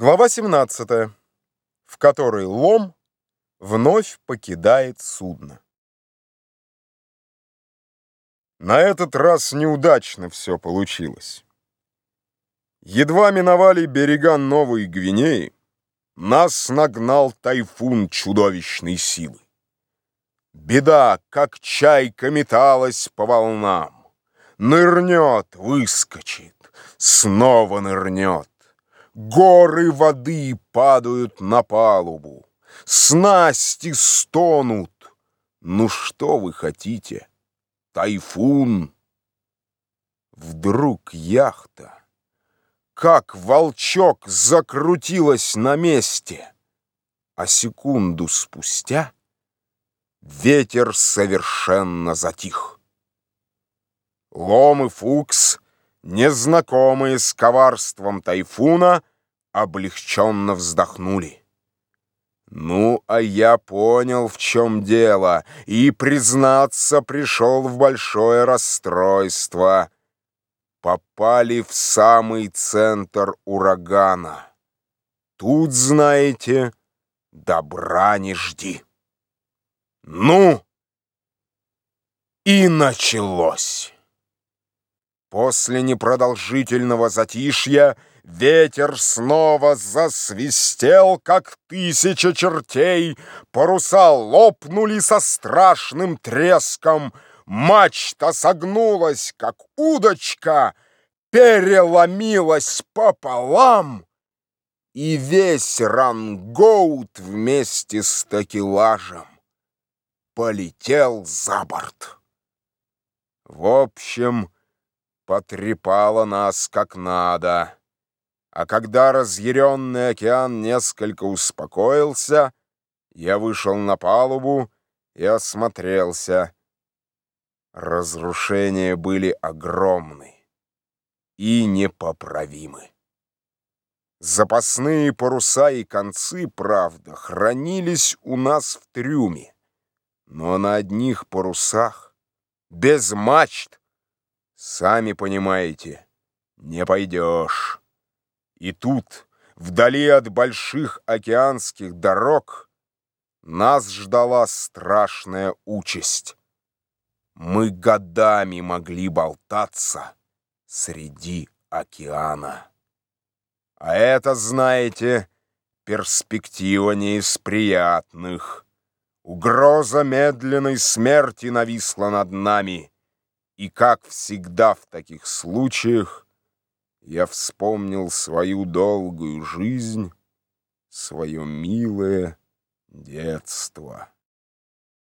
Глава 17, в которой лом вновь покидает судно. На этот раз неудачно все получилось. Едва миновали берега Новой Гвинеи, нас нагнал тайфун чудовищной силы. Беда, как чайка, металась по волнам. Нырнет, выскочит, снова нырнет. Горы воды падают на палубу, Снасти стонут. Ну что вы хотите? Тайфун. Вдруг яхта, как волчок, закрутилась на месте, А секунду спустя ветер совершенно затих. Лом и Фукс — незнакомые с коварством тайфуна, облегченно вздохнули. Ну, а я понял, в чем дело, и, признаться, пришел в большое расстройство. Попали в самый центр урагана. Тут, знаете, добра не жди. Ну, и началось. После непродолжительного затишья ветер снова засвистел, как тысяча чертей, паруса лопнули со страшным треском, мачта согнулась, как удочка, переломилась пополам, и весь рангоут вместе с такелажем полетел за борт. В общем, потрепала нас как надо. А когда разъяренный океан несколько успокоился, я вышел на палубу и осмотрелся. Разрушения были огромны и непоправимы. Запасные паруса и концы, правда, хранились у нас в трюме, но на одних парусах, без мачт, Сами понимаете, не пойдешь. И тут, вдали от больших океанских дорог, нас ждала страшная участь. Мы годами могли болтаться среди океана. А это, знаете, перспектива не из приятных. Угроза медленной смерти нависла над нами — и, как всегда в таких случаях, я вспомнил свою долгую жизнь, свое милое детство.